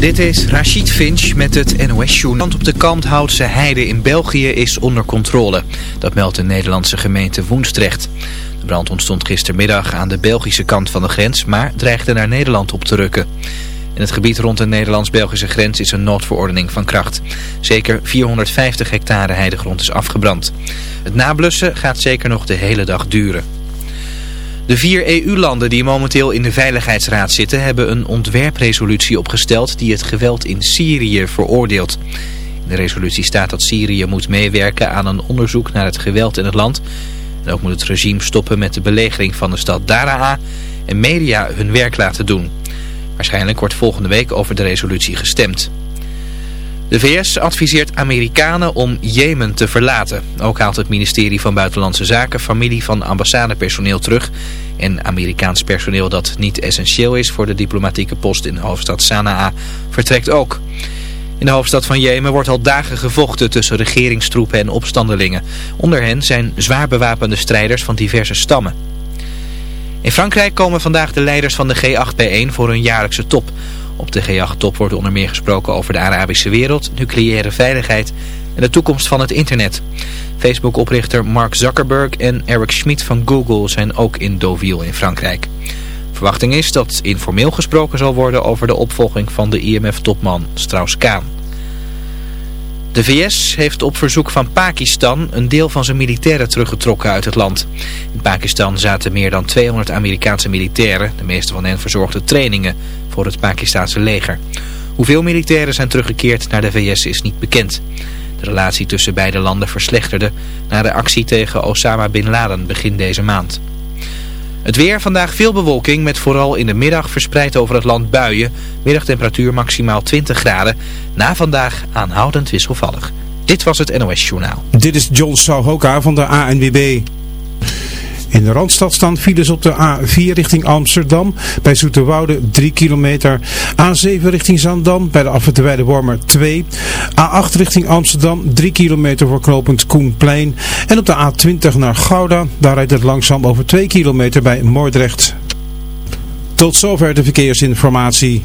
Dit is Rachid Finch met het NOS-journaal. op de Kalmthoutse heide in België is onder controle. Dat meldt de Nederlandse gemeente Woensdrecht. De brand ontstond gistermiddag aan de Belgische kant van de grens, maar dreigde naar Nederland op te rukken. In het gebied rond de Nederlands-Belgische grens is een noodverordening van kracht. Zeker 450 hectare heidegrond is afgebrand. Het nablussen gaat zeker nog de hele dag duren. De vier EU-landen die momenteel in de Veiligheidsraad zitten hebben een ontwerpresolutie opgesteld die het geweld in Syrië veroordeelt. In de resolutie staat dat Syrië moet meewerken aan een onderzoek naar het geweld in het land. En ook moet het regime stoppen met de belegering van de stad Daraa en media hun werk laten doen. Waarschijnlijk wordt volgende week over de resolutie gestemd. De VS adviseert Amerikanen om Jemen te verlaten. Ook haalt het ministerie van Buitenlandse Zaken familie van ambassadepersoneel terug. En Amerikaans personeel dat niet essentieel is voor de diplomatieke post in de hoofdstad Sanaa vertrekt ook. In de hoofdstad van Jemen wordt al dagen gevochten tussen regeringstroepen en opstandelingen. Onder hen zijn zwaar bewapende strijders van diverse stammen. In Frankrijk komen vandaag de leiders van de G8 bijeen voor een jaarlijkse top. Op de G8-top wordt onder meer gesproken over de Arabische wereld, nucleaire veiligheid en de toekomst van het internet. Facebook-oprichter Mark Zuckerberg en Eric Schmidt van Google zijn ook in Deauville in Frankrijk. Verwachting is dat informeel gesproken zal worden over de opvolging van de IMF-topman Strauss-Kaan. De VS heeft op verzoek van Pakistan een deel van zijn militairen teruggetrokken uit het land. In Pakistan zaten meer dan 200 Amerikaanse militairen. De meeste van hen verzorgden trainingen voor het Pakistanse leger. Hoeveel militairen zijn teruggekeerd naar de VS is niet bekend. De relatie tussen beide landen verslechterde na de actie tegen Osama Bin Laden begin deze maand. Het weer, vandaag veel bewolking met vooral in de middag verspreid over het land buien. Middagtemperatuur maximaal 20 graden. Na vandaag aanhoudend wisselvallig. Dit was het NOS Journaal. Dit is John Souhoka van de ANWB. In de Randstad staan files op de A4 richting Amsterdam. Bij Zoeterwoude 3 kilometer. A7 richting Zandam. Bij de Afwitterweide Wormer 2. A8 richting Amsterdam 3 kilometer voor knooppunt Koenplein. En op de A20 naar Gouda. Daar rijdt het langzaam over 2 kilometer bij Moordrecht. Tot zover de verkeersinformatie.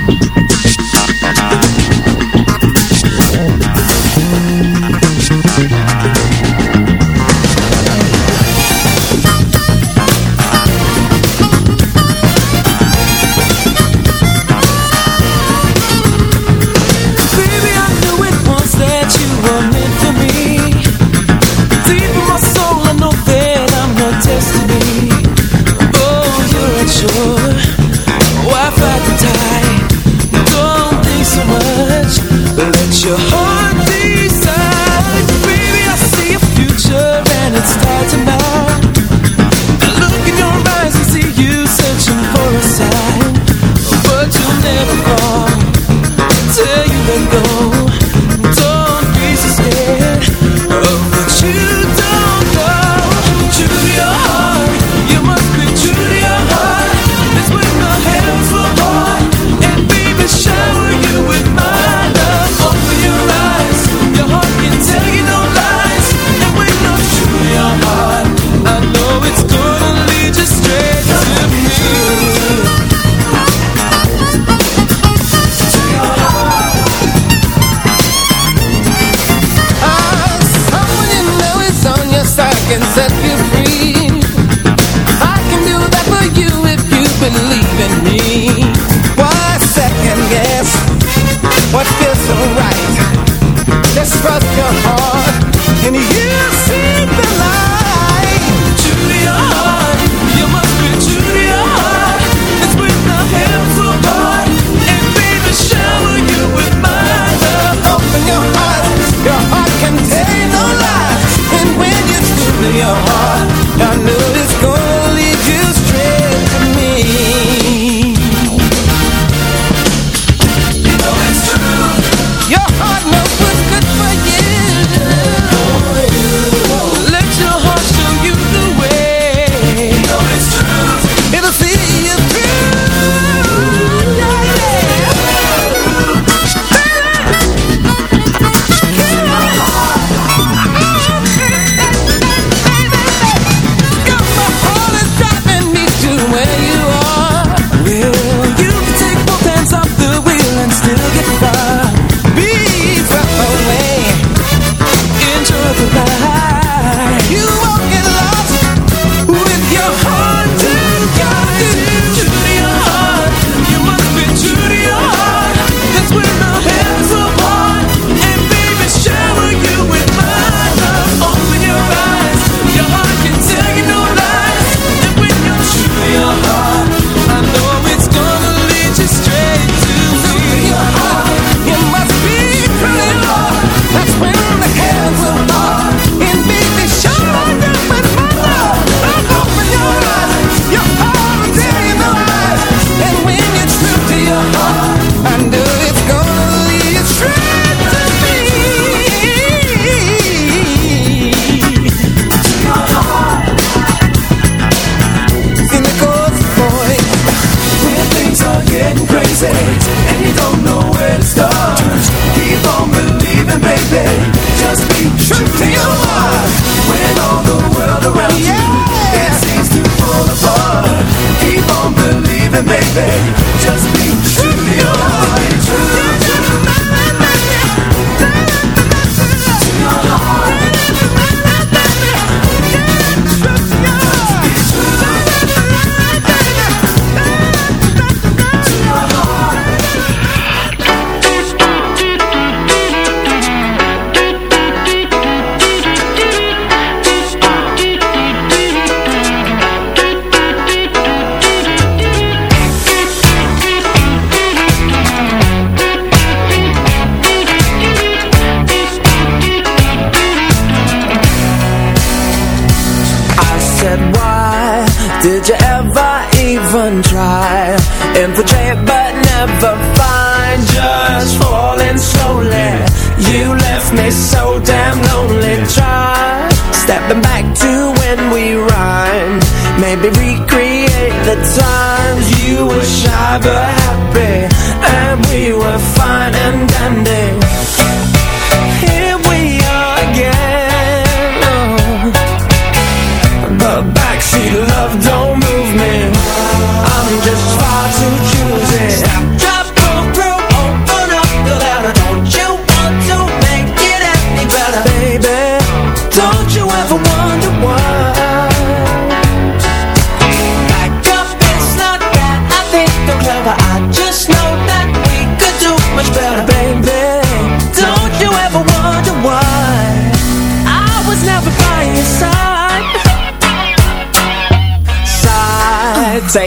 your heart. I knew.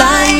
Blind,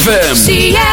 ZFM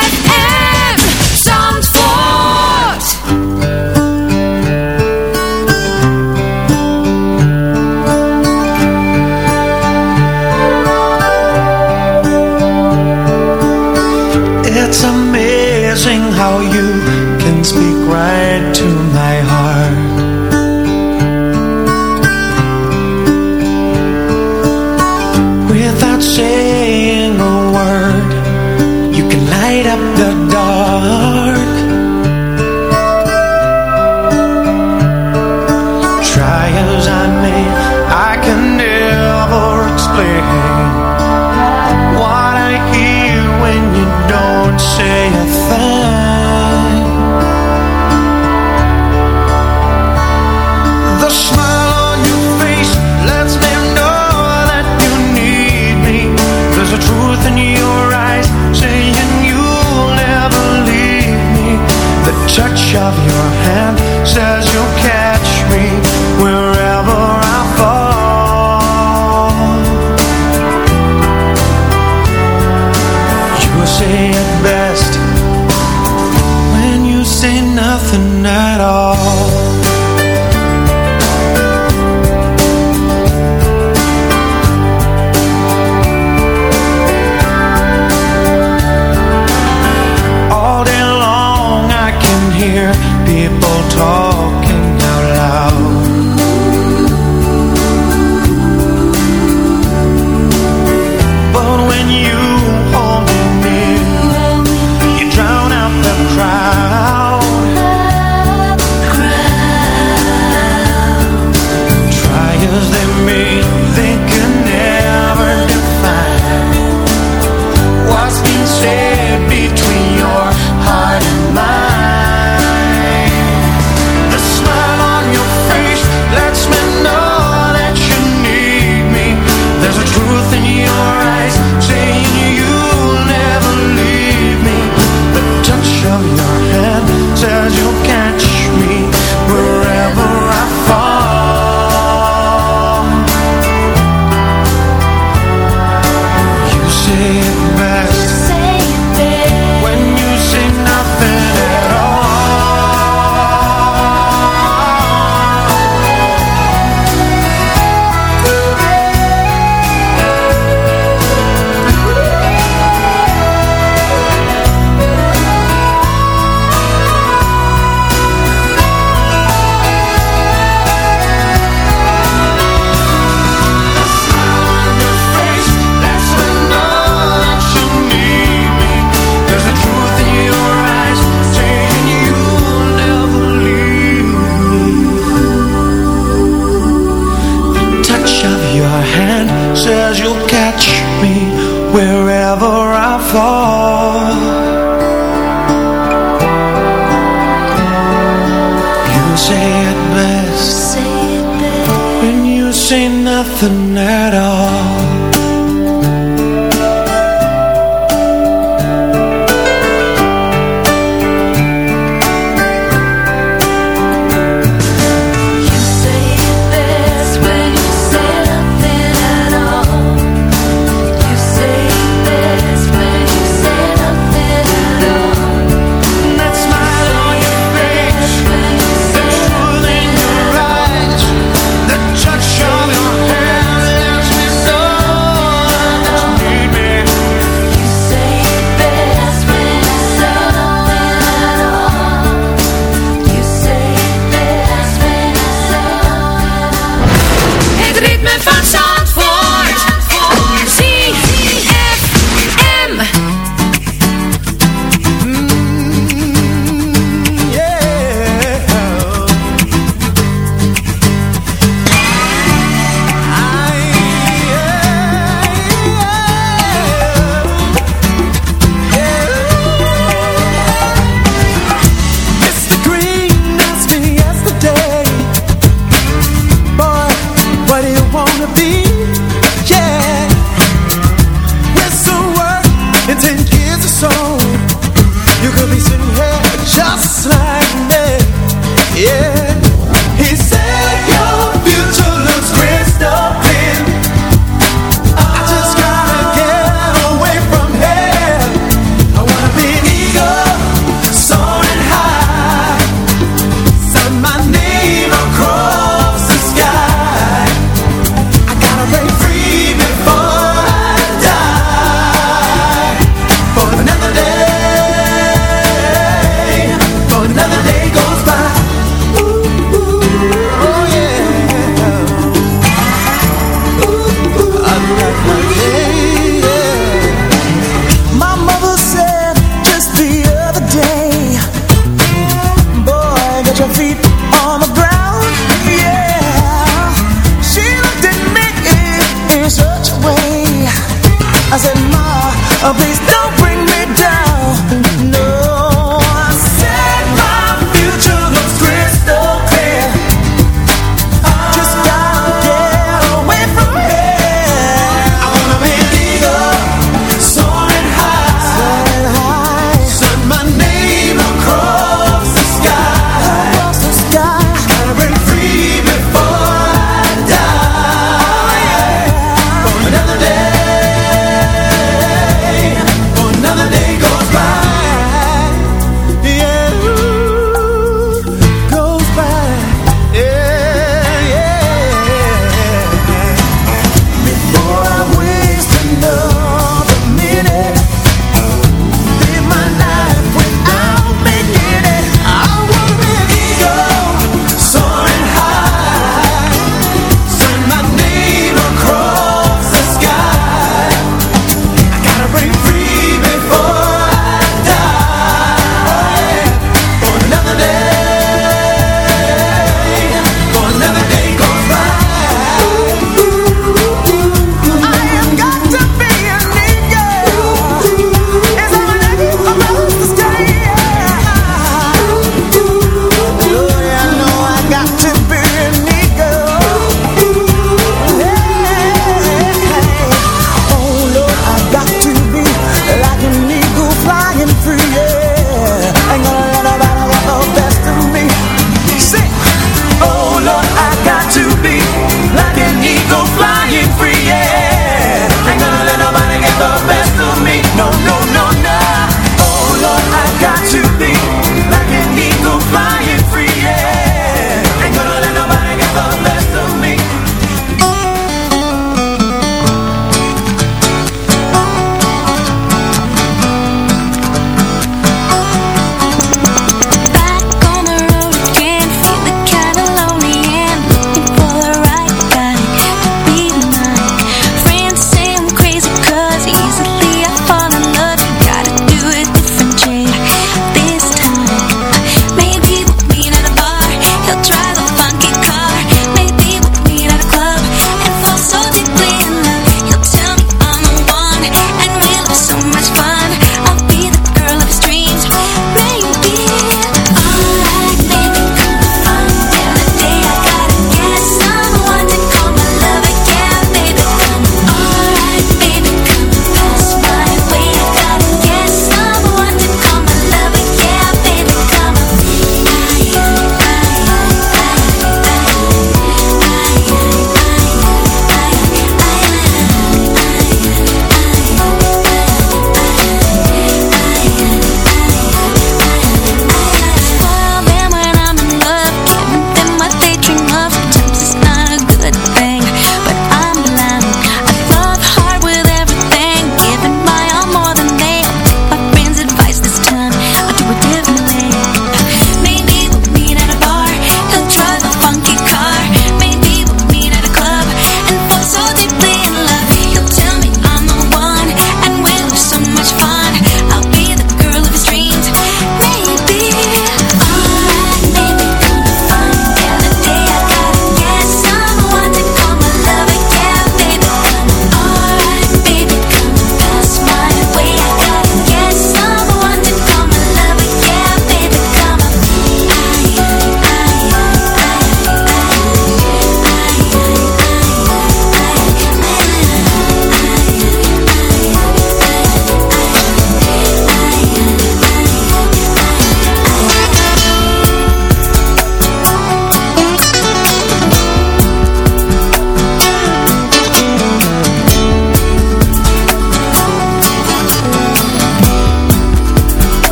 tall say nothing at all.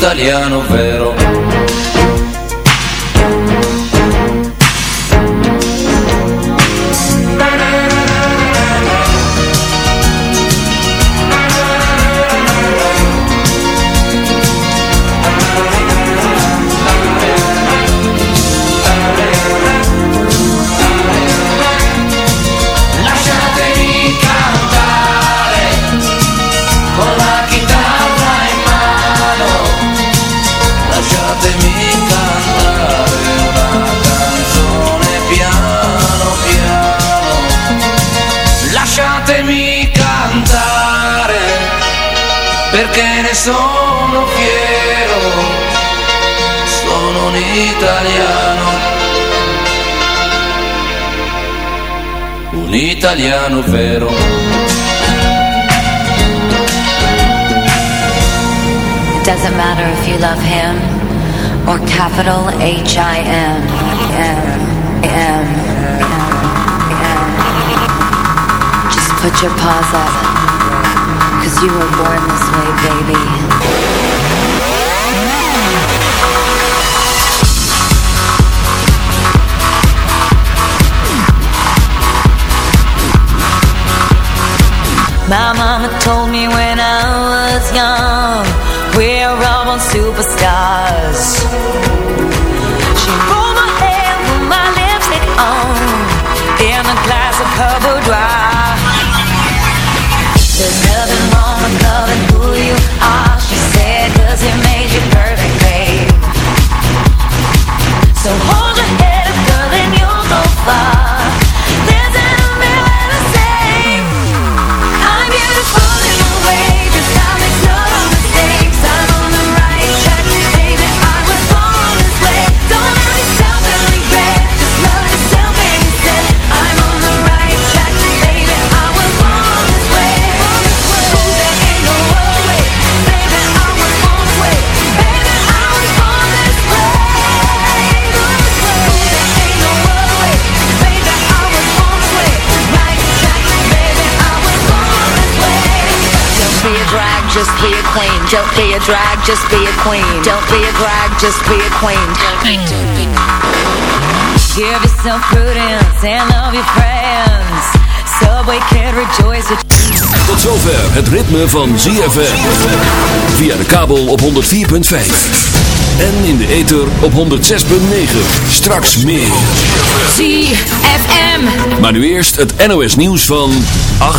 italiano vero. sono fiero, sono un italiano. Un italiano vero. doesn't matter if you love him or capital H I M M M M. Just put your paws up. You were born this way, baby. My mama told me when I was young, we're all born superstars. She rolled my hair, put my lipstick on, in a glass of her boudoir. Just be a queen. Don't be a drag, just be a queen. Don't be a drag, just be a queen. Give yourself prudence and love your friends. Subway can rejoice with Tot zover het ritme van ZFM. Via de kabel op 104.5. En in de ether op 106.9. Straks meer. ZFM. Maar nu eerst het NOS nieuws van 8.